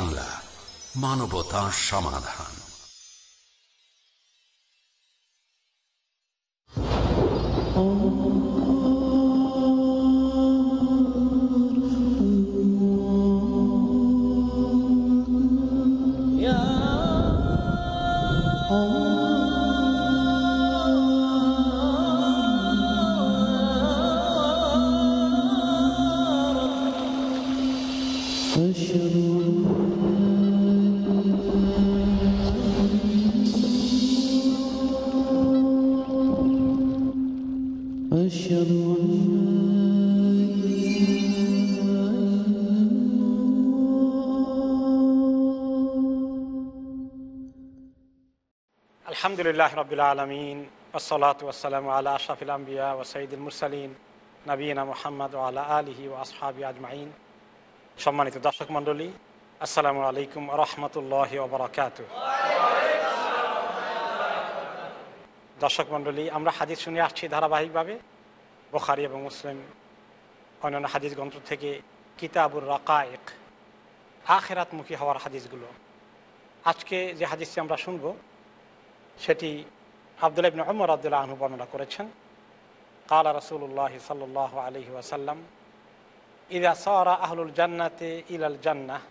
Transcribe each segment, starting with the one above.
বাংলা মানবতা সমাধান Oh my God. আলহামদুলিল্লাহ রবিল আলমিন ওসলাত ওসালাম আল্লাহ আশাফিল আম্বিয়া ও সঈদুল মুরসালিন নবীনা মোহাম্মদ আল্লাহ আলহি ও আসহাবি আজমাইন। সম্মানিত দর্শক মণ্ডলী, আসসালামু আলাইকুম রহমতুল্লাহ ওবরাকাত দর্শক মণ্ডলী, আমরা হাদিস শুনে আসছি ধারাবাহিকভাবে, বোখারি এবং মুসলিম অন্যান্য হাদিস গ্রন্থ থেকে কিতাবুর রাকায়েক, আখেরাতমুখী হওয়ার হাদিসগুলো। আজকে যে হাদিসটি আমরা শুনব সেটি আবদুল্লাহ ইবনে উমর আবদুল্লাহ আহমু বর্ণনা করেছেন কালা রসুল্লাহ সাল্লাহ আলহি ওয়াসাল্লাম ইদা সরা আহলুল জান্নাতে ইলাল জান্নাহ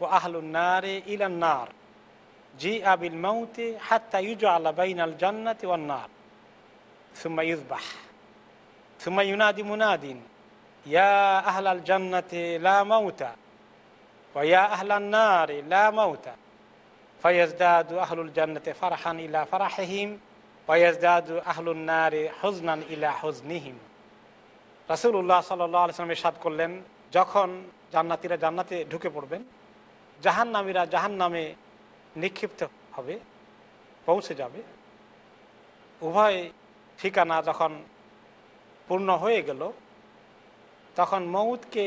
ও আহলুল নারে ইলান নার জি আবিল মাউতে হাত্তা ইউজ আল্লাহ বাইনাল জান্নাতে ওয়ান নার সুম্মা ইউজবাহ সুম্মা ইউনাদি মুনাদিন ইয়া আহলাল জান্নাতে লা মাউতা ওয়া আহলান নারে লা মাউতা ফয়াজদাদু আহলুল জান্নাতে ফারহান ইলা ফারাহিম ফয়াজদাদু আহলুল নারে হজনান ইলা হজনিহিম রাসুল্লাহ সাল্লাম সাদ করলেন, যখন জান্নাতিরা জান্নাতে ঢুকে পড়বেন জাহান নামীরা জাহান নামে নিক্ষিপ্ত হবে, পৌঁছে যাবে। উভয় ঠিকানা যখন পূর্ণ হয়ে গেল, তখন মৌতকে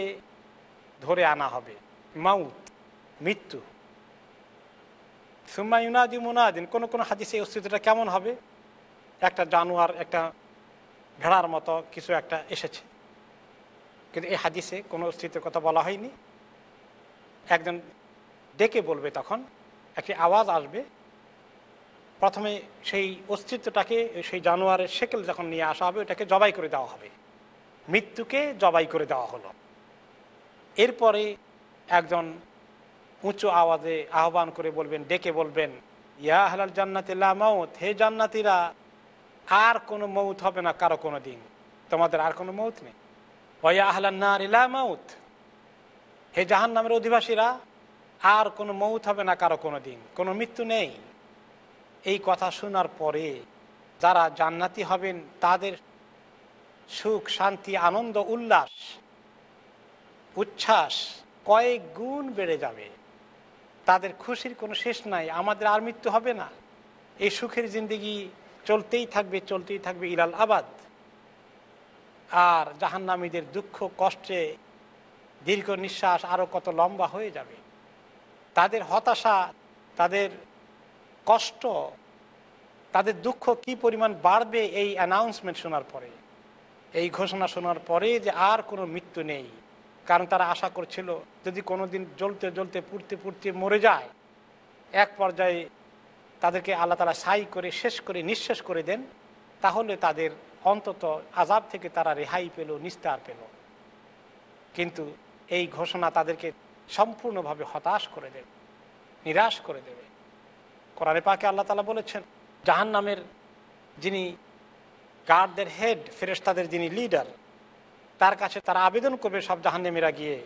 ধরে আনা হবে। মাউত, মৃত্যু। সুম্মা ইউনাদি মুনাদিন, কোনো কোনো হাদিসে এই অস্তিত্বটা কেমন হবে? একটা জানোয়ার, একটা ভেড়ার মতো কিছু একটা এসেছে। কিন্তু এই হাদিসে কোনো অস্তিত্বের কথা বলা হয়নি। একজন ডেকে বলবে তখন, একটি আওয়াজ আসবে। প্রথমে সেই অস্তিত্বটাকে, সেই জানোয়ারের সেকেল যখন নিয়ে আসা হবে, ওটাকে জবাই করে দেওয়া হবে। মৃত্যুকে জবাই করে দেওয়া হলো। এরপরে একজন উঁচু আওয়াজে আহ্বান করে বলবেন, ডেকে বলবেন, ইয়া আহলাল জান্নাতি লা মৌত হে জান্নাতিরা, আর কোনো মৌত হবে না কারও কোনো দিন। তোমাদের আর কোনো মৌত নেই। ওয়া আহলান নার ইলা মৌত হে জাহান নামের অধিবাসীরা, আর কোনো মৌত হবে না কারও কোনো দিন, কোনো মৃত্যু নেই। এই কথা শোনার পরে যারা জান্নাতি হবেন, তাদের সুখ, শান্তি, আনন্দ, উল্লাস, উচ্ছ্বাস কয়েক গুণ বেড়ে যাবে। তাদের খুশির কোনো শেষ নাই, আমাদের আর মৃত্যু হবে না। এই সুখের জিন্দিগি চলতেই থাকবে চলতেই থাকবে ইলাল আবাদ। আর জাহান্নামীদের দুঃখ, কষ্টে দীর্ঘ নিঃশ্বাস আরও কত লম্বা হয়ে যাবে। তাদের হতাশা, তাদের কষ্ট, তাদের দুঃখ কি পরিমাণ বাড়বে এই অ্যানাউন্সমেন্ট শোনার পরে? এই ঘোষণা শোনার পরে যে আর কোনো মৃত্যু নেই। কারণ তারা আশা করছিল যদি কোনো দিন জ্বলতে জ্বলতে পুড়তে পুড়তে মরে যায়, এক পর্যায়ে তাদেরকে আল্লাহ তালা সাই করে, শেষ করে, নিঃশেষ করে দেন, তাহলে তাদের অন্তত আজাব থেকে তারা রেহাই পেল, নিস্তার পেল। কিন্তু এই ঘোষণা তাদেরকে সম্পূর্ণভাবে হতাশ করে দেবে, নিরাশ করে দেবে। কোরআনে পাকে আল্লাহ তালা বলেছেন জাহান নামের যিনি গার্ডদের হেড ফেরেস্তাদের যিনি লিডার তার কাছে তারা আবেদন করবে সব জাহান্নেমেরা গিয়ে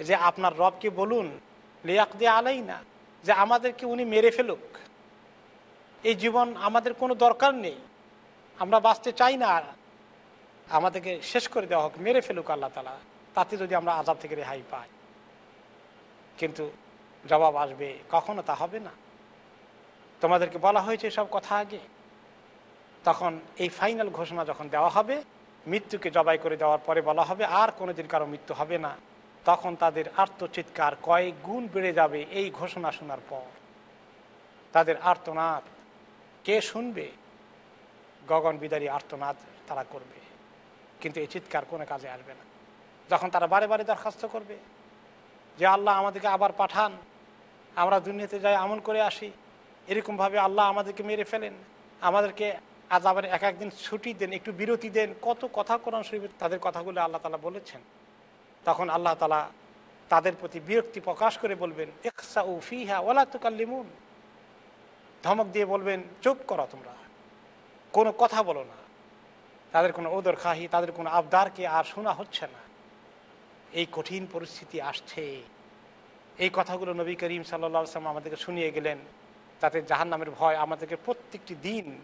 যে আপনার রবকে বলুন? লিয়াক দিয়ে আলাই না যে আমাদেরকে উনি মেরে ফেলুক। এই জীবন আমাদের কোনো দরকার নেই। আমরা বাঁচতে চাই না। আর আমাদেরকে শেষ করে দেওয়া হোক, মেরে ফেলুক আল্লাহ তালা তাতে যদি আমরা আজাব থেকে রেহাই পাই। কিন্তু জবাব আসবে, কখনো তা হবে না। তোমাদেরকে বলা হয়েছে সব কথা আগে। তখন এই ফাইনাল ঘোষণা যখন দেওয়া হবে মৃত্যুকে জবাই করে দেওয়ার পরে বলা হবে, আর কোনোদিন কারও মৃত্যু হবে না। তখন তাদের আত্মচিৎকার কয়েক গুণ বেড়ে যাবে এই ঘোষণা শোনার পর। তাদের আর্তনাদ, কে শুনবে? গগন বিদারী আর্তনাদ তারা করবে। কিন্তু এই চিৎকার কোনো কাজে আসবে না। যখন তারা বারে বারে দরখাস্ত করবে যে, আল্লাহ আমাদেরকে আবার পাঠান, আমরা দুনিয়াতে যাই আমল করে আসি। এরকমভাবে আল্লাহ আমাদেরকে মেরে ফেলেন। আমাদেরকে আজ আবার এক একদিন ছুটি দেন, একটু বিরতি দেন, কত কথা কোরআন শরীফে তাদের কথাগুলো আল্লাহ তালা বলেছেন। তখন আল্লাহ তালা তাদের প্রতি বিরক্তি প্রকাশ করে বলবেন একসা ও ফিহা ওলা তুকাল্লিমুন। ধমক দিয়ে বলবেন, চুপ করো তোমরা, কোনো কথা বলো না। তাদের কোনো ওদর খাহি, তাদের কোনো আবদারকে আর শোনা হচ্ছে না। এই কঠিন পরিস্থিতি আসছে। এই কথাগুলো নবী করিম সাল্লা সাল্লাম আমাদেরকে শুনিয়ে গেলেন। তাতে জাহান নামের ভয় আমাদেরকে প্রত্যেকটি দিন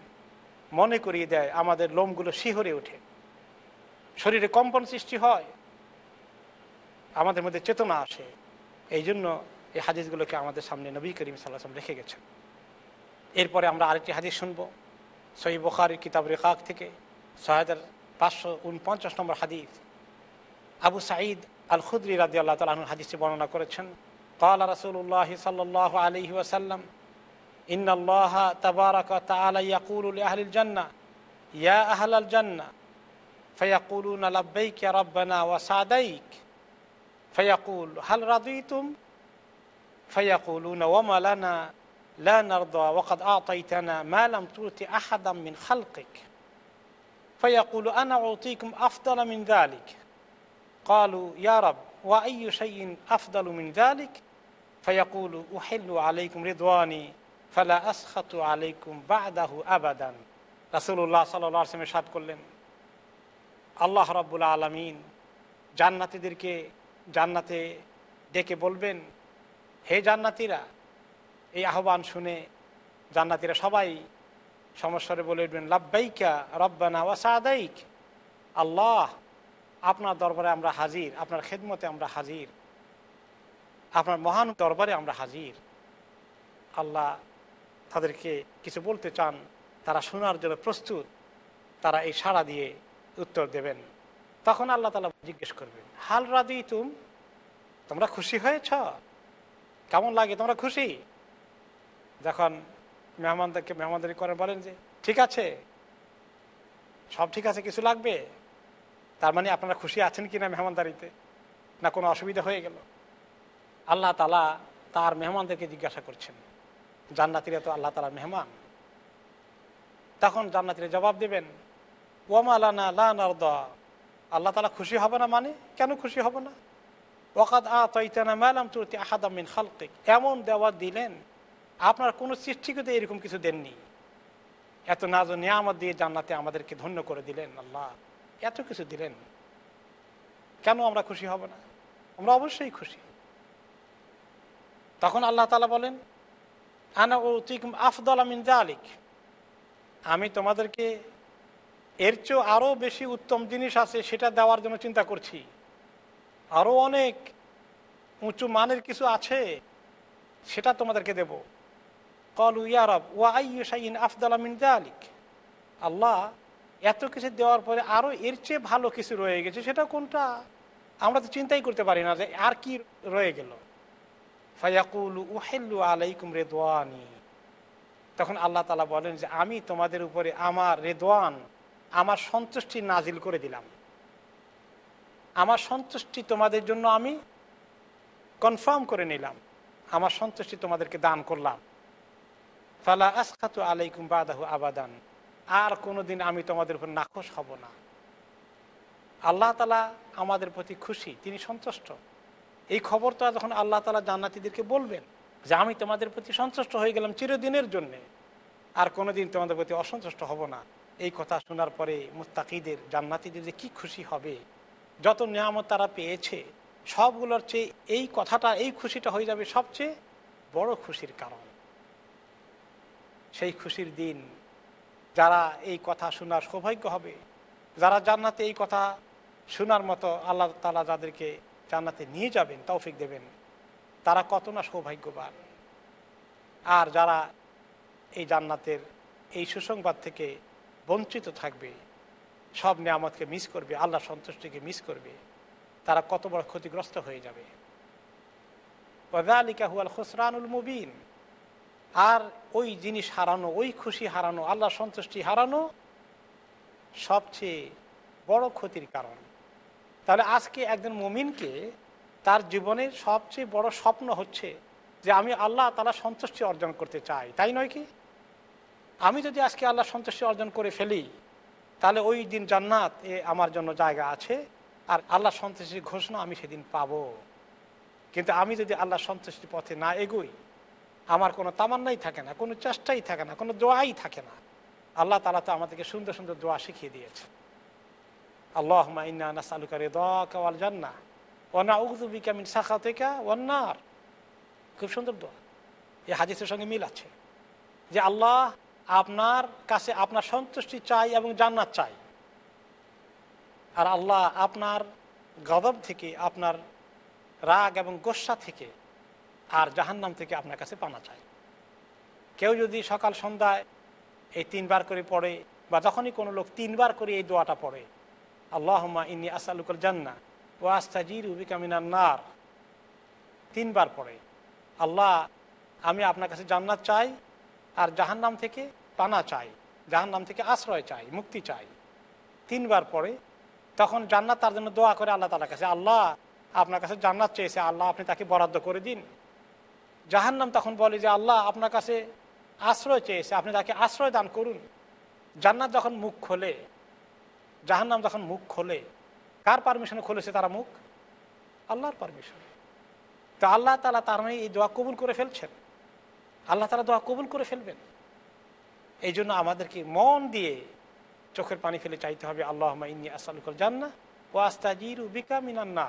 মনে করিয়ে দেয়, আমাদের লোমগুলো শিহরে ওঠে। শরীরে কম্পন সৃষ্টি হয়, আমাদের মধ্যে চেতনা আসে। এই জন্য এই হাদিসগুলোকে আমাদের সামনে নবী করিম সাল্লাহাম রেখে গেছেন। এরপরে আমরা আরেকটি হাদিস শুনব, সহি বোখারি কিতাব রেখাক থেকে, ছয় হাজার পাঁচশো উনপঞ্চাশ নম্বর হাদিস। আবু সাঈদ আল খুদ্রি রাজি আল্লাহ তালাহন হাদিসটি বর্ণনা করেছেন কাল রাসুল্লাহ সাল্লাহ আলহি ওয়াসাল্লাম إن الله تبارك وتعالى يقول لأهل الجنة يا أهل الجنة فيقولون لبيك يا ربنا وسعديك. فيقول هل رضيتم؟ فيقولون وما لنا لا نرضى وقد أعطيتنا ما لم تؤت أحدا من خلقك. فيقول أنا أعطيكم أفضل من ذلك. قالوا يا رب وأي شيء أفضل من ذلك؟ فيقول أحل عليكم رضواني. ফালা আসখাতু আলাইকুম বাদাহু আবাদান। রাসুল্লাহ সাল্লাহ আসলামের সাদ করলেন, আল্লাহ রব্বুল আলমিন জান্নাতিদেরকে জান্নাতে ডেকে বলবেন, হে জান্নাতিরা, এই আহ্বান শুনে জান্নাতিরা সবাই সমস্যারে বলে উঠবেন, লাব্বাইকা রব্বানা ওয়াসাদাইক আল্লাহ, আপনার দরবারে আমরা হাজির, আপনার খেদমতে আমরা হাজির, আপনার মহান দরবারে আমরা হাজির। আল্লাহ তাদেরকে কিছু বলতে চান, তারা শোনার জন্য প্রস্তুত, তারা এই সাড়া দিয়ে উত্তর দেবেন। তখন আল্লাহ তালা জিজ্ঞেস করবেন, হাল রাদি তুম তোমরা খুশি হয়েছ? কেমন লাগে তোমরা খুশি? যখন মেহমানদেরকে, মেহমানদারি করেন বলেন যে, ঠিক আছে, সব ঠিক আছে, কিছু লাগবে? তার মানে আপনারা খুশি আছেন কি না মেহমানদারিতে? না কোনো অসুবিধা হয়ে গেল? আল্লাহ তালা তার মেহমানদেরকে জিজ্ঞাসা করছেন জান্নাতিরা তো আল্লাহ তালার মেহমান। তখন জান্নাতিরা জবাব দেবেন ওয়ামালানা লানারদা আল্লাহ তালা খুশি হবে না মানে? কেন খুশি হবে না? ওকাদ আ তৈতানা ম্যালাম তুরতি আহাদামিন খালকে এমন দেওয়া দিলেন, আপনার কোনো সৃষ্টিকে এরকম কিছু দেননি। এত নাজ নিয়ামত দিয়ে জান্নাতে আমাদেরকে ধন্য করে দিলেন আল্লাহ। এত কিছু দিলেন। কেন আমরা খুশি হব না? আমরা অবশ্যই খুশি। তখন আল্লাহ তালা বলেন আনা ও আফদল আমিন আমি তোমাদেরকে এর চেয়েও আরও বেশি উত্তম জিনিস আছে, সেটা দেওয়ার জন্য চিন্তা করছি। আরও অনেক উঁচু মানের কিছু আছে, সেটা তোমাদেরকে দেব। কলু ইয়ারব ওয়া আইন আফদল আমিন আলিক আল্লাহ এত কিছু দেওয়ার পরে আরও এর চেয়ে ভালো কিছু রয়ে গেছে, সেটা কোনটা? আমরা তো চিন্তাই করতে পারি না যে আর কি রয়ে গেল। আলাইকুম রেদওয়ানি। তখন আল্লাহ তালা বলেন যে, আমি তোমাদের উপরে আমার রেদওয়ান, আমার সন্তুষ্টি নাজিল করে দিলাম। আমার সন্তুষ্টি তোমাদের জন্য আমি কনফার্ম করে নিলাম। আমার সন্তুষ্টি তোমাদেরকে দান করলাম। ফালা আসখাতু আলাইকুম বাদাহু আবাদান। আর কোনোদিন আমি তোমাদের উপর নাখোশ হব না। আল্লাহ তালা আমাদের প্রতি খুশি, তিনি সন্তুষ্ট। এই খবর খবরটা যখন আল্লাহ তালা জান্নাতিদেরকে বলবেন যে আমি তোমাদের প্রতি সন্তুষ্ট হয়ে গেলাম চিরদিনের জন্যে, আর কোনোদিন তোমাদের প্রতি অসন্তুষ্ট হব না। এই কথা শোনার পরে মুস্তাকিদের জান্নাতিদের যে কী খুশি হবে, যত নিয়ামত তারা পেয়েছে, সবগুলোর চেয়ে এই কথাটা, এই খুশিটা হয়ে যাবে সবচেয়ে বড় খুশির কারণ। সেই খুশির দিন যারা এই কথা শোনার সৌভাগ্য হবে, যারা জান্নাতে এই কথা শোনার মতো আল্লাহ তালা যাদেরকে জান্নাতে নিয়ে যাবেন, তৌফিক দেবেন। তারা কত না সৌভাগ্যবান। আর যারা এই জান্নাতের এই সুসংবাদ থেকে বঞ্চিত থাকবে, সব নিয়ামতকে মিস করবে আল্লাহ সন্তুষ্টিকে মিস করবে, তারা কত বড় ক্ষতিগ্রস্ত হয়ে যাবে। ওয়ালিকা হুয়াল খুসরানুল মুবিন। আর ওই জিনিস হারানো, ওই খুশি হারানো আল্লাহ সন্তুষ্টি হারানো, সবচেয়ে বড় ক্ষতির কারণ। তাহলে আজকে একজন মুমিনকে তার জীবনের সবচেয়ে বড় স্বপ্ন হচ্ছে যে আমি আল্লাহ তালা সন্তুষ্টি অর্জন করতে চাই। তাই নয় কি? আমি যদি আজকে আল্লাহ সন্তুষ্টি অর্জন করে ফেলি, তাহলে ওই দিন জান্নাত এ আমার জন্য জায়গা আছে, আর আল্লাহ সন্তুষ্টির ঘোষণা আমি সেদিন পাবো। কিন্তু আমি যদি আল্লাহ সন্তুষ্টির পথে না এগোই, আমার কোনো তামান্নাই থাকে না, কোনো চেষ্টাই থাকে না, কোনো দোয়াই থাকে না। আল্লাহ তালা তো আমাদেরকে সুন্দর সুন্দর দোয়া শিখিয়ে দিয়েছে আল্লাহ ইন্না নাসালুকারে দোয়াল জান্না ওনা উকদুবিকা মিন শাখা থেকে ওয়ান্নার খুব সুন্দর দোয়া। এই হাদিসের সঙ্গে মিল আছে যে আল্লাহ আপনার কাছে আপনার সন্তুষ্টি চাই এবং জান্নাত চাই। আর আল্লাহ আপনার গদব থেকে, আপনার রাগ এবং গোসা থেকে আর জাহান্নাম থেকে আপনার কাছে পানা চাই। কেউ যদি সকাল সন্ধ্যায় এই তিনবার করে পড়ে বা যখনই কোনো লোক তিনবার করে এই দোয়াটা পড়ে আল্লাহমা ইনি আসালুকল জান্না ও আস্তাজির উবিকামিনার নার। তিনবার পড়ে, আল্লাহ, আমি আপনার কাছে জান্নাত চাই আর জাহান্নাম থেকে পানা চাই, জাহান্নাম থেকে আশ্রয় চাই, মুক্তি চাই। তিনবার পরে তখন জান্নাত তার জন্য দোয়া করে আল্লাহ তালার কাছে, আল্লাহ, আপনার কাছে জান্নাত চেয়েছে, আল্লাহ, আপনি তাকে বরাদ্দ করে দিন। জাহান্নাম তখন বলে যে, আল্লাহ, আপনার কাছে আশ্রয় চেয়েছে, আপনি তাকে আশ্রয় দান করুন। জান্নাত যখন মুখ খোলে জাহান্নাম যখন মুখ খোলে, কার পারমিশনে খুলেছে তারা মুখ? আল্লাহর পারমিশন তো আল্লাহ তালা তার মানে এই দোয়া কবুল করে ফেলছেন। আল্লাহ তালা দোয়া কবুল করে ফেলবেন। এই জন্য আমাদেরকে মন দিয়ে চোখের পানি ফেলে চাইতে হবে আল্লাহ ইন্নি আসালুকল জান্না ও আস্তাজির উবিকা মিনান্না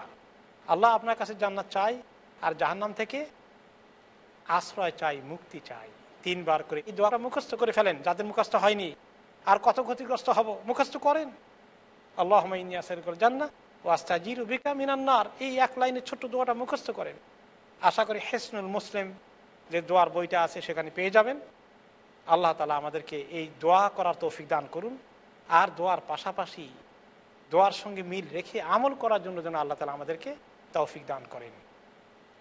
আল্লাহ আপনার কাছে জান্নাত চাই, আর জাহান্নাম থেকে আশ্রয় চাই, মুক্তি চাই। তিনবার করে এই দোয়াটা মুখস্থ করে ফেলেন, যাদের মুখস্থ হয়নি। আর কত ক্ষতিগ্রস্ত হব? মুখস্থ করেন। আল্লাহ ইন্নি আসালুকল জান্না ও আস্তাজির উবিকা মিনান্নার এই এক লাইনে ছোট্ট দোয়াটা মুখস্থ করেন। আশা করি হেসনুল মুসলিম যে দোয়ার বইটা আছে সেখানে পেয়ে যাবেন। আল্লাহ তালা আমাদেরকে এই দোয়া করার তৌফিক দান করুন। আর দোয়ার পাশাপাশি দোয়ার সঙ্গে মিল রেখে আমল করার জন্য যেন আল্লাহ তালা আমাদেরকে তৌফিক দান করেন।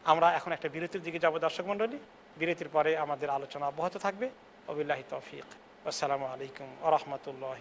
আমরা এখন একটা বিরতির দিকে যাব দর্শক মণ্ডলী। বিরতির পরে আমাদের আলোচনা অব্যাহত থাকবে। অবিল্লাহি তৌফিক। আসসালামু আলাইকুম আ রহমতুল্লাহ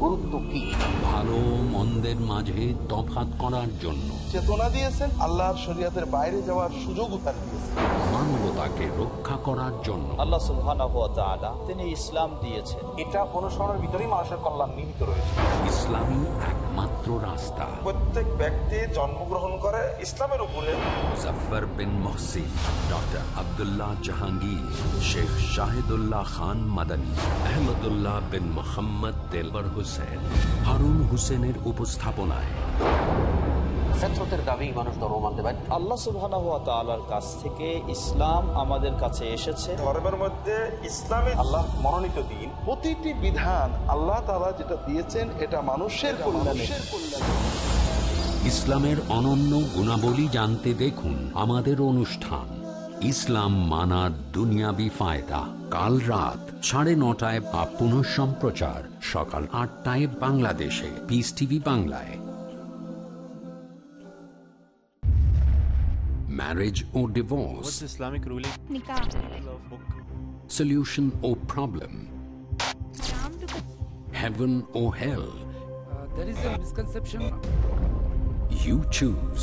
গুরুত্ব কি? ভালো মন্দের মাঝে তফাত করার জন্য। চেতনা দিয়েছেন আল্লাহর শরীয়তের বাইরে যাওয়ার সুযোগও তার দিয়েছেন। মানবতাকে রক্ষা করার জন্য। আল্লাহ সুবহানাহু ওয়া তাআলা তিনি ইসলাম দিয়েছেন। এটা অনুসরণের ভিতরেই মানুষের কল্যাণ নিহিত রয়েছে। ইসলামী একমাত্র রাস্তা। প্রত্যেক ব্যক্তি জন্মগ্রহণ করে ইসলামের উপরে। মুজফার বিন মহসিন ডক্টর আবদুল্লাহ জাহাঙ্গীর শেখ শাহিদুল্লাহ খান মাদানী আহমদুল্লাহ বিন মোহাম্মদ তেলবর হোসেন হারুন হোসেনের উপস্থাপনায়। ফেতরতের দাবি মানুষ ধর্ম মানতে আল্লাহ সুবহানাহু ওয়া তাআলার কাছ থেকে ইসলাম আমাদের কাছে এসেছে। ধর্মের মধ্যে ইসলামী আল্লাহ মনোনীত দিন। প্রতিটি বিধান আল্লাহ তাআলা যেটা দিয়েছেন এটা মানুষের কল্যাণে। ইসলামের অনন্য গুণাবলী জানতে দেখুন আমাদের অনুষ্ঠান। ইসলাম মানার দুনিয়াবি ফায়দা কাল রাত সাড়ে নটায় বা পুনঃ সম্প্রচার সকাল আটটায় বাংলাদেশে পিস টিভি বাংলায় marriage O divorce Islamic ruling? nikah solution or problem heaven or hell there is a misconception You choose.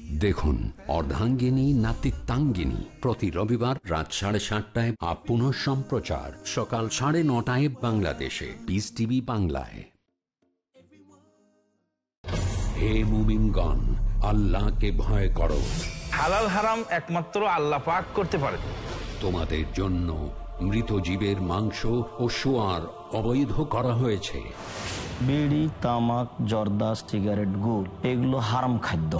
দেখুন অর্ধাঙ্গিনী নাতিত্বাঙ্গিনী। প্রতি রবিবার রাত সাড়ে সাতটায় আপ পুনঃ সম্প্রচার। সকাল সাড়ে নটায় বাংলাদেশে। পিস টিভি বাংলায়। হে মুমিনগণ আল্লাহকে ভয় করো। হালাল হারাম একমাত্র আল্লাহ পাক করতে পারে। তোমাদের জন্য মৃত জীবের মাংস ও সোয়ার অবৈধ করা হয়েছে। বিড়ি তামাক জর্দা সিগারেট গুড় এগুলো হারাম খাদ্য।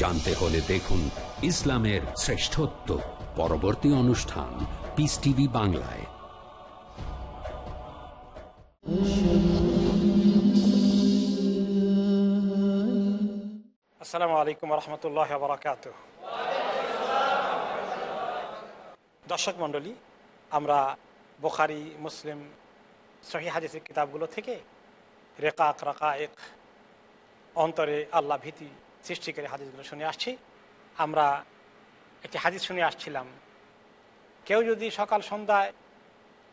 জানতে হলে দেখুন ইসলামের শ্রেষ্ঠত্ব পরবর্তী অনুষ্ঠান পিস টিভি বাংলায়। আসসালামু আলাইকুম রহমতুল্লাহ বরাকাত দর্শক মণ্ডলী, আমরা বোখারি, মুসলিম সহি হাদিসের কিতাবগুলো থেকে রেকাক রাকায়েক অন্তরে আল্লাহ ভীতি সৃষ্টিকারী হাদিসগুলো শুনে আসছি। আমরা একটি হাদিস শুনে আসছিলাম। কেউ যদি সকাল সন্ধ্যায়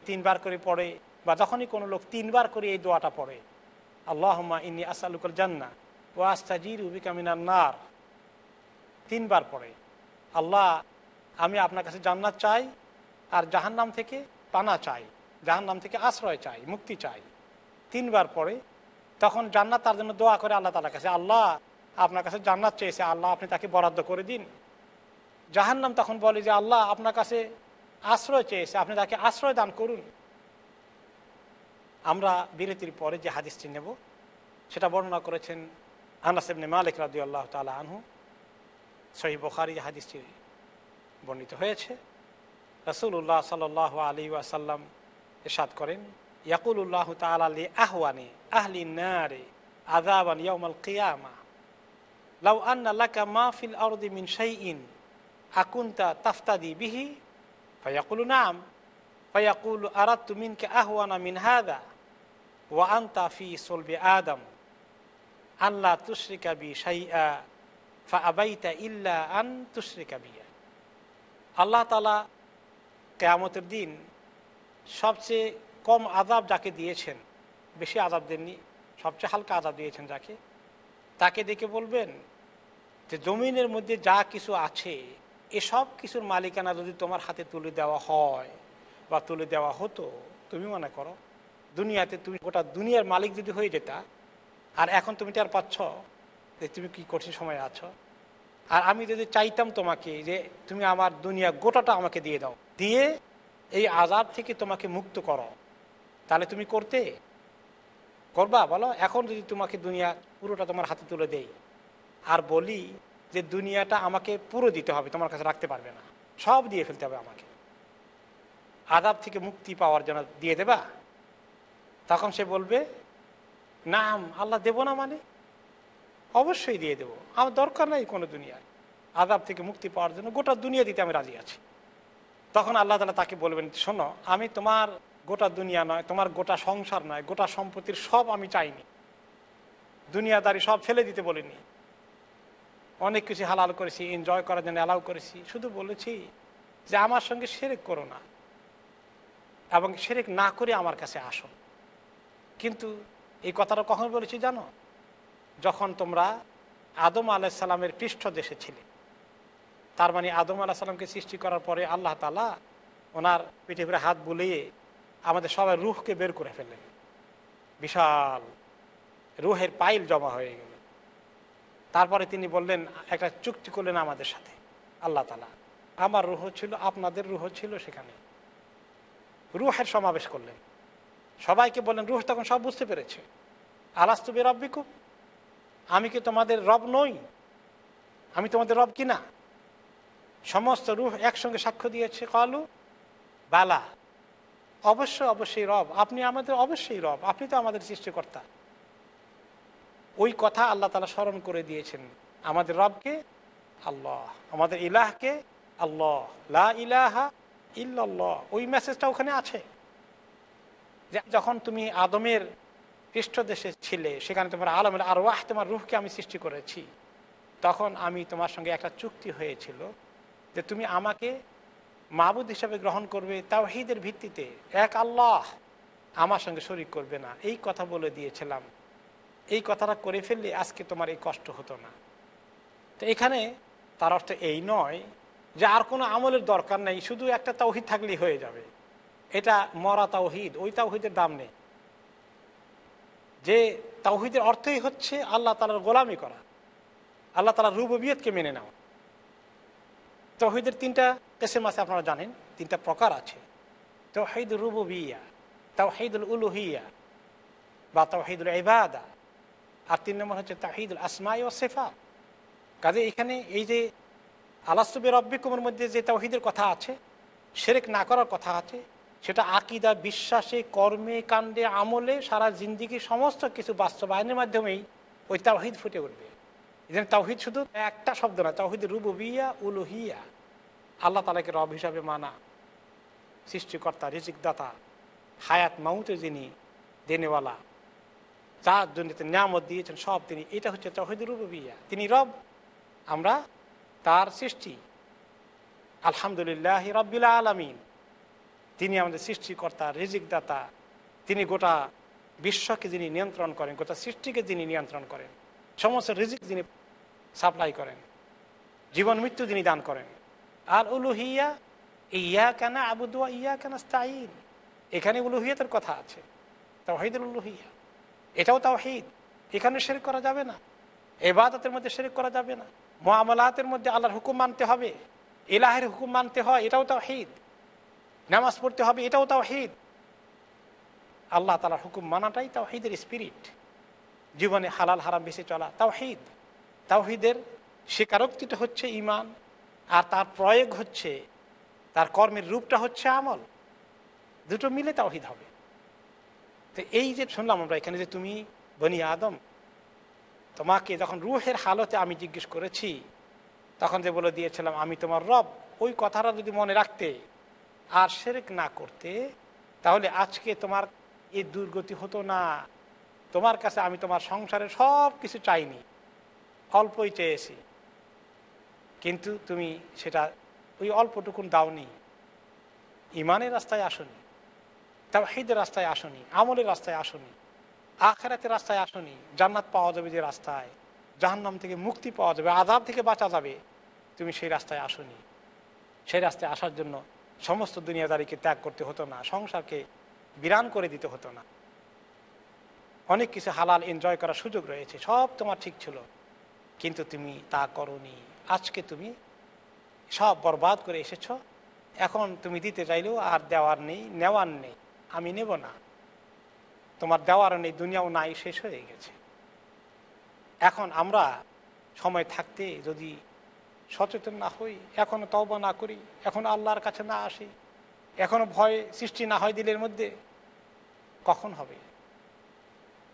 তিনবার করে পড়ে বা যখনই কোনো লোক তিনবার করে এই দোয়াটা পড়ে আল্লাহমা ইনি আসালুকল জান্না ও আস্তাজির উবিকামিনার নার। তিনবার পড়ে, আল্লাহ, আমি আপনার কাছে জান্নাত চাই আর জাহান্নাম থেকে পানা চাই, জাহান্নাম থেকে আশ্রয় চাই, মুক্তি চাই। তিনবার পড়ে, তখন জান্নাত তার জন্য দোয়া করে আল্লাহ তালার কাছে, আল্লাহ আপনার কাছে জান্নাত চেয়েছে, আল্লাহ আপনি তাকে বরাদ্দ করে দিন। জাহান্নাম তখন বলে যে, আল্লাহ আপনার কাছে আশ্রয় চেয়েছে, আপনি তাকে আশ্রয় দান করুন। আমরা বিরতির পরে যে হাদিসটি নেব, সেটা বর্ণনা করেছেন আনাসেবনে মালিক রাজু আল্লাহ তালা আনহু। সহি বখারি হাদিসটি বর্ণিত হয়েছে রসুল্লাহ সাল আলী ওয়াসাল্লাম এরশাদ করেন ইয়াকুল্লাহ তালি আহওয়ানি আহলি নারে আদাবান ইয়াউমাল কিয়ামা। লাউ আন্না লাকা মা ফিল আরদি মিন শাইইন আকুনতা তাফতাদি বিহি ফায়াকুলু নাম ফায়াকুল আরাদতু মিনকা আহওয়ানা মিন হাদা ওয়া আনতা ফি সলবি আদম আল্লাহ তুশ্রিকা বি শাইআ ফা আবাইতা ইল্লা আন তুশ্রিকা বিয়া আল্লাহ তালা কেয়ামতের দিন সবচেয়ে কম আজাব যাকে দিয়েছেন, বেশি আজাব দেননি, সবচেয়ে হালকা আজাব দিয়েছেন যাকে তাকে দেখে বলবেন যে জমিনের মধ্যে যা কিছু আছে, এসব কিছুর মালিকানা যদি তোমার হাতে তুলে দেওয়া হয় বা তুলে দেওয়া হতো, তুমি মনে করো দুনিয়াতে তুমি গোটা দুনিয়ার মালিক যদি হয়ে যেতা, আর এখন তুমি টের পাচ্ছ যে তুমি কি কঠিন সময় আছো। আর আমি যদি চাইতাম তোমাকে যে তুমি আমার দুনিয়া গোটাটা আমাকে দিয়ে দাও, দিয়ে এই আজাব থেকে তোমাকে মুক্ত করো, তাহলে তুমি করতে? করবা, বলো, এখন যদি তোমাকে দুনিয়া পুরোটা তোমার হাতে তুলে দেই, আর বলি যে দুনিয়াটা আমাকে পুরো দিতে হবে, তোমার কাছে রাখতে পারবে না, সব দিয়ে ফেলতে হবে আমাকে। আদাব থেকে মুক্তি পাওয়ার জন্য দিয়ে দেবা, তখন সে বলবে, নাম আল্লাহ দেব না মানে? অবশ্যই দিয়ে দেবো, আমার দরকার নাই কোনো দুনিয়ার আদাব থেকে মুক্তি পাওয়ার জন্য গোটা দুনিয়া দিতে আমি রাজি আছি। তখন আল্লাহ তালা তাকে বলবেন, শোনো, আমি তোমার গোটা দুনিয়া নয়, তোমার গোটা সংসার নয়, গোটা সম্পত্তির সব আমি চাইনি। দুনিয়াদারি সব ফেলে দিতে বলিনি। অনেক কিছু হালাল করেছি এনজয় করার জন্য অ্যালাউ করেছি। শুধু বলেছি যে আমার সঙ্গে সেরেক করো না এবং সেরেক না করে আমার কাছে আসো। কিন্তু এই কথাটা কখন বলেছি জানো? যখন তোমরা আদম আলাইসাল্লামের পৃষ্ঠদেশে ছিলে। তার মানে আদম আলাহ সাল্লামকে সৃষ্টি করার পরে আল্লাহ তালা ওনার পিঠে হাত বুলিয়ে আমাদের সবাই রুহকে বের করে ফেললেন। বিশাল। রুহের পাইল জমা হয়ে গেল। তারপরে তিনি বললেন, একটা চুক্তি করলেন আমাদের সাথে। আল্লাহ তালা আমার রুহ ছিল, আপনাদের রুহ ছিল সেখানে। রুহের সমাবেশ করলেন। সবাইকে বললেন, রুহ তখন সব বুঝতে পেরেছে। আলাস্তবে রব্বিকুম আমি কি তোমাদের রব নই? আমি তোমাদের রব কিনা? সমস্ত রুহ একসঙ্গে সাক্ষ্য দিয়েছে, কালু, বালা। অবশ্য অবশ্যই রব। আপনি আমাদের অবশ্যই রব। আপনি তো আমাদের সৃষ্টিকর্তা। ওই কথা আল্লাহ তালা স্মরণ করে দিয়েছেন। আমাদের রবকে আল্লাহ। আমাদের ইলাহকে আল্লাহ। লা ইলাহা ইল্লাল্লাহ। ওই মেসেজটা ওখানে আছে। যে যখন তুমি আদমের পৃষ্ঠদেশে ছিলে, সেখানে তোমার আলমের আর ওয়াহ তোমার রুহকে আমি সৃষ্টি করেছি, তখন আমি তোমার সঙ্গে একটা চুক্তি হয়েছিল যে তুমি আমাকে মাবুদ হিসাবে গ্রহণ করবে তাও হিদের ভিত্তিতে। এক আল্লাহ আমার সঙ্গে শরিক করবে না। এই কথা বলে দিয়েছিলাম। এই কথাটা করে ফেললে আজকে তোমার এই কষ্ট হতো না। তো এখানে তার অর্থ এই নয় যে আর কোনো আমলের দরকার নেই, শুধু একটা তাওহিদ থাকলেই হয়ে যাবে। এটা মরা তাওহিদ, ওই তাওহিদের দাম নেই। যে তাওহিদের অর্থই হচ্ছে আল্লাহ তালার গোলামি করা। আল্লাহ তালার রুববিয়তকে মেনে নেওয়া। তৌহিদের তিনটা কেসেম আছে আপনারা জানেন, তিনটা প্রকার আছে। তৌহিদ রুববিয়া তাওহিদুল উলুহিয়া বা তাওহিদুল ইবাদা। আর তিন নম্বর হচ্ছে তাহিদুল আসমাই ও সেফা কাজে এখানে এই যে আলাস্তবে রব্বিকুমের মধ্যে যে তাওহিদের কথা আছে সেরেক না করার কথা আছে, সেটা আকিদা, বিশ্বাসে, কর্মে, কাণ্ডে, আমলে সারা জিন্দিগি সমস্ত কিছু বাস্তবায়নের মাধ্যমেই ওই তাওহিদ ফুটে উঠবে। এখানে তাওহিদ শুধু একটা শব্দ না, তাওহিদ রুববিয়া উলুহিয়া। আল্লাহ তালাকে রব হিসাবে মানা, সৃষ্টিকর্তা, রিজিকদাতা, হায়াত মাউতে যিনি দেনেওয়ালা, যার জন্য তিনি নিয়ামত দিয়েছেন, সব তিনি। এটা হচ্ছে তহিদ রুবিয়া তিনি রব, আমরা তার সৃষ্টি। আলহামদুলিল্লাহ রব্বিল আলমিন। তিনি আমাদের সৃষ্টিকর্তা, রিজিকদাতা। তিনি গোটা বিশ্বকে যিনি নিয়ন্ত্রণ করেন, গোটা সৃষ্টিকে যিনি নিয়ন্ত্রণ করেন, সমস্ত রিজিক যিনি সাপ্লাই করেন। জীবন মৃত্যু যিনি দান করেন। আর উলুহিয়া ইয়া কেন আবুদুয়া ইয়া কেন স্তাইন এখানে উলুহিয়াতের কথা আছে। তাহিদুল উলুহিয়া। এটাও তাওহিদ। এখানে শেরিক করা যাবে না। এবাদতের মধ্যে শেরিক করা যাবে না। মোয়ামলাতের মধ্যে আল্লাহর হুকুম মানতে হবে। এলাহের হুকুম মানতে হয়, এটাও তাওহিদ। নামাজ পড়তে হবে, এটাও তাওহিদ। আল্লাহ তালার হুকুম মানাটাই তাওহিদের স্পিরিট। জীবনে হালাল হারাম বেশি চলা তাওহিদ। তাওহিদের স্বীকারোক্তিটা হচ্ছে ইমান আর তার প্রয়োগ হচ্ছে, তার কর্মের রূপটা হচ্ছে আমল। দুটো মিলে তাওহিদ হবে। তো এই যে শুনলাম আমরা এখানে যে তুমি বনি আদম, তোমাকে যখন রুহের হালতে আমি জিজ্ঞেস করেছি, তখন যে বলে দিয়েছিলাম, আমি তোমার রব ওই কথাটা যদি মনে রাখতে আর সেরেক না করতে, তাহলে আজকে তোমার এই দুর্গতি হতো না। তোমার কাছে আমি তোমার সংসারে সব কিছু চাইনি। অল্পই চেয়েছি। কিন্তু তুমি সেটা ওই অল্পটুকুন দাওনি। ইমানের রাস্তায় আসনি তাহিদের রাস্তায় আসনি, আমলের রাস্তায় আসনি, আখেরাতের রাস্তায় আসনি, জান্নাত পাওয়া যাবে যে রাস্তায়, জাহান্নাম থেকে মুক্তি পাওয়া যাবে আজাব থেকে বাঁচা যাবে, তুমি সেই রাস্তায় আসনি। সেই রাস্তায় আসার জন্য সমস্ত দুনিয়াদারিকে ত্যাগ করতে হতো না, সংসারকে বিরান করে দিতে হতো না। অনেক কিছু হালাল এনজয় করার সুযোগ রয়েছে, সব তোমার ঠিক ছিল। কিন্তু তুমি তা করনি। আজকে তুমি সব বরবাদ করে এসেছ। এখন তুমি দিতে চাইলেও আর দেওয়ার নেই, নেওয়ার নেই। আমি নেব না। তোমার দেওয়ার নেই, দুনিয়াও নাই, শেষ হয়ে গেছে। এখন আমরা সময় থাকতে যদি সচেতন না হই, এখনও তওবা না করি, এখন আল্লাহর কাছে না আসি, এখনও ভয় সৃষ্টি না হয় দিলের মধ্যে, কখন হবে?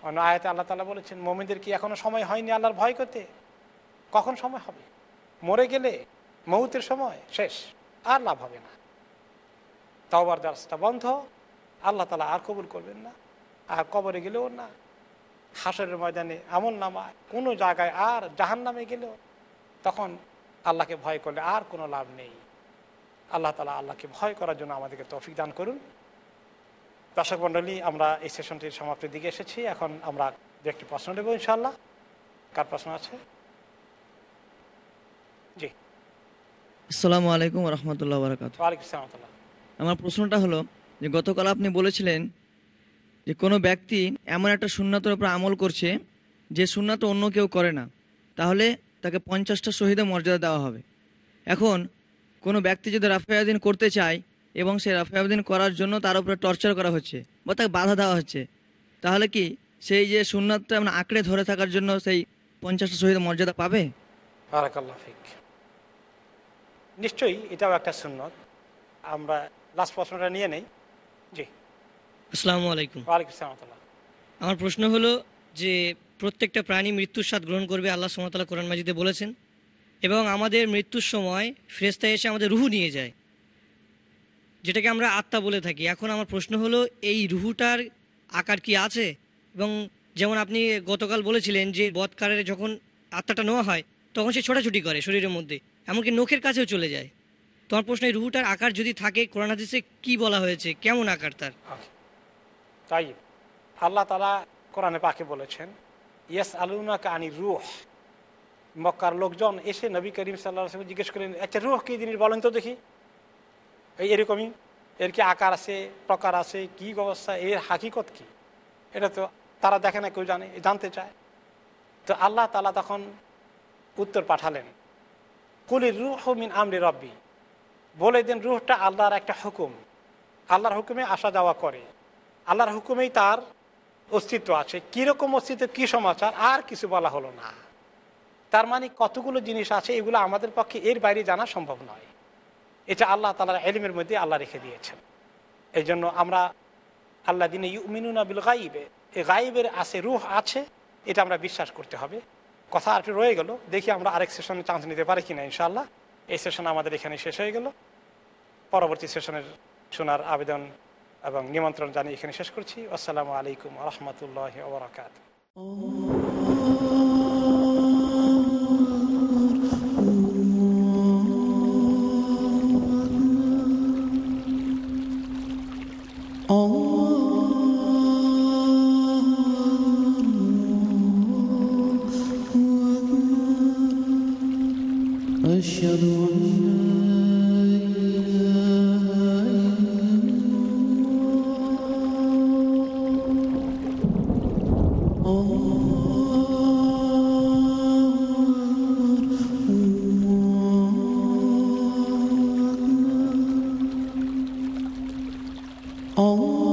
অন্য আয়তে আল্লাহ তালা বলেছেন, মোমিনদের কি এখনও সময় হয়নি আল্লাহর ভয় করতে? কখন সময় হবে? মরে গেলে মৌতের সময় শেষ, আর লাভ হবে না। তাওবার রাস্তা বন্ধ, আল্লাহ তালা আর কবুল করবেন না, আর কবরে গেলেও না। হাসরের ময়দানে আমল নামা কোনো জায়গায় আর জাহান নামে গেলেও, তখন আল্লাহকে ভয় করলে আর কোনো লাভ নেই। আল্লাহ তালা আল্লাহকে ভয় করার জন্য আমাদেরকে তৌফিক দান করুন। দর্শক মণ্ডলী, আমরা এই সেশনটির সমাপ্তির দিকে এসেছি। এখন আমরা দু একটি প্রশ্ন নেব ইনশাল্লাহ কার প্রশ্ন আছে? জি। আসসালামু আলাইকুম রহমতুল্লাহ বারকাত আমার প্রশ্নটা হলো যে গতকাল আপনি বলেছিলেন যে কোনো ব্যক্তি এমন একটা সুন্নাতের উপর আমল করছে যে সুন্নাত অন্য কেউ করে না। তাহলে তাকে পঞ্চাশটা শহীদের মর্যাদা দেওয়া হবে। এখন কোনো ব্যক্তি যদি রাফায়াদিন করতে চায় এবং সে রাফায়াদিন করার জন্য তার উপরে টর্চার করা হচ্ছে বা তাকে বাধা দেওয়া হচ্ছে তাহলে কি সেই যে সুন্নাতটা মানে আঁকড়ে ধরে থাকার জন্য সেই পঞ্চাশটা শহীদের মর্যাদা পাবে? নিশ্চয়ই এটাও একটা সুন্নত। আমরা লাস্ট প্রশ্নটা নিয়ে নেই। জি। আসসালামু আলাইকুম। ওয়ালাইকুম সালাম আমার প্রশ্ন হলো যে প্রত্যেকটা প্রাণী মৃত্যুর স্বাদ গ্রহণ করবে আল্লাহ সুমতাল্লাহ কোরআন মাজিদে বলেছেন। এবং আমাদের মৃত্যুর সময় ফ্রেস্তা এসে আমাদের রুহু নিয়ে যায়। যেটাকে আমরা আত্মা বলে থাকি। এখন আমার প্রশ্ন হলো এই রুহুটার আকার কি আছে? এবং যেমন আপনি গতকাল বলেছিলেন যে বৎকারের যখন আত্মাটা নেওয়া হয় তখন সে ছোটাছুটি করে শরীরের মধ্যে। এমনকি নখের কাছেও চলে যায়। তোমার এই রুহুটার আকার যদি থাকে, কোরআন হাদিসে কি বলা হয়েছে? কেমন আকার তার? তাই আল্লাহ তালা কোরআনে পাকে বলেছেন ইয়াস আলুনাকে কানি রুহ। মক্কার লোকজন এসে নবী করিম সাল্লাহ জিজ্ঞেস করেন একটা রুহ কি জিনিস বলেন তো দেখি? এই এরকমই। এর কি আকার আছে, প্রকার আছে, কি অবস্থা, এর হাকিকত কি? এটা তো তারা দেখে না, কেউ জানে, জানতে চায়। তো আল্লাহ তালা তখন উত্তর পাঠালেন কুলির রুহ মিন আমরি রব্বি। বলে দিন, রুহটা আল্লাহর একটা হুকুম। আল্লাহর হুকুমে আসা যাওয়া করে। আল্লাহর হুকুমেই তার অস্তিত্ব আছে। কীরকম অস্তিত্ব কী সমাচার, আর কিছু বলা হলো না। তার মানে কতগুলো জিনিস আছে, এগুলো আমাদের পক্ষে এর বাইরে জানা সম্ভব নয়। এটা আল্লাহ তালার এলিমের মধ্যে আল্লাহ রেখে দিয়েছেন। এই জন্য আমরা আল্লাহ দিনে ইউমিনুনা বিল গাইবে এই গাইবের আছে, রুহ আছে, এটা আমরা বিশ্বাস করতে হবে। কথা আর রয়ে গেল। দেখি আমরা আরেক সেশনে চান্স নিতে পারি কিনা ইনশাল্লাহ এই সেশন আমাদের এখানে শেষ হয়ে গেল। পরবর্তী সেশনের শোনার আবেদন এবং নিমন্ত্রণ জানিয়ে এখানে শেষ করছি। আসসালামু আলাইকুম রহমতুল্লাহ ওবরাকাত Oh আমরা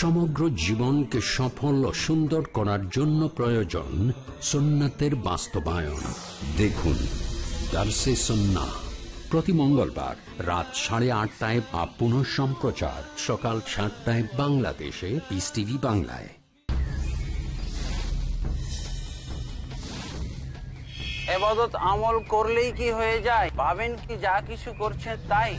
সমগ্র জীবনকে সফল ও সুন্দর করার জন্য প্রয়োজন সুন্নাতের বাস্তবায়ন। দেখুন, দার্সে সন্না। প্রতি মঙ্গলবার রাত সাড়ে আটটায় বা পুনঃ সম্প্রচার। সকাল সাতটায় বাংলাদেশে টিভি বাংলায়। এবাদত আমল করলেই কি হয়ে যায়? ভাবেন কি যা কিছু করছেন তাই?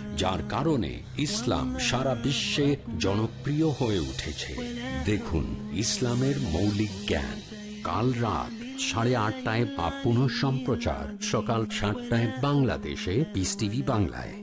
যার কারণে ইসলাম সারা বিশ্বে জনপ্রিয় হয়ে উঠেছে। দেখুন, ইসলামের মৌলিক জ্ঞান। কাল রাত সাড়ে আটটায় বা পুনঃ সম্প্রচার সকাল সাতটায় বাংলাদেশে পিস টিভি বাংলায়।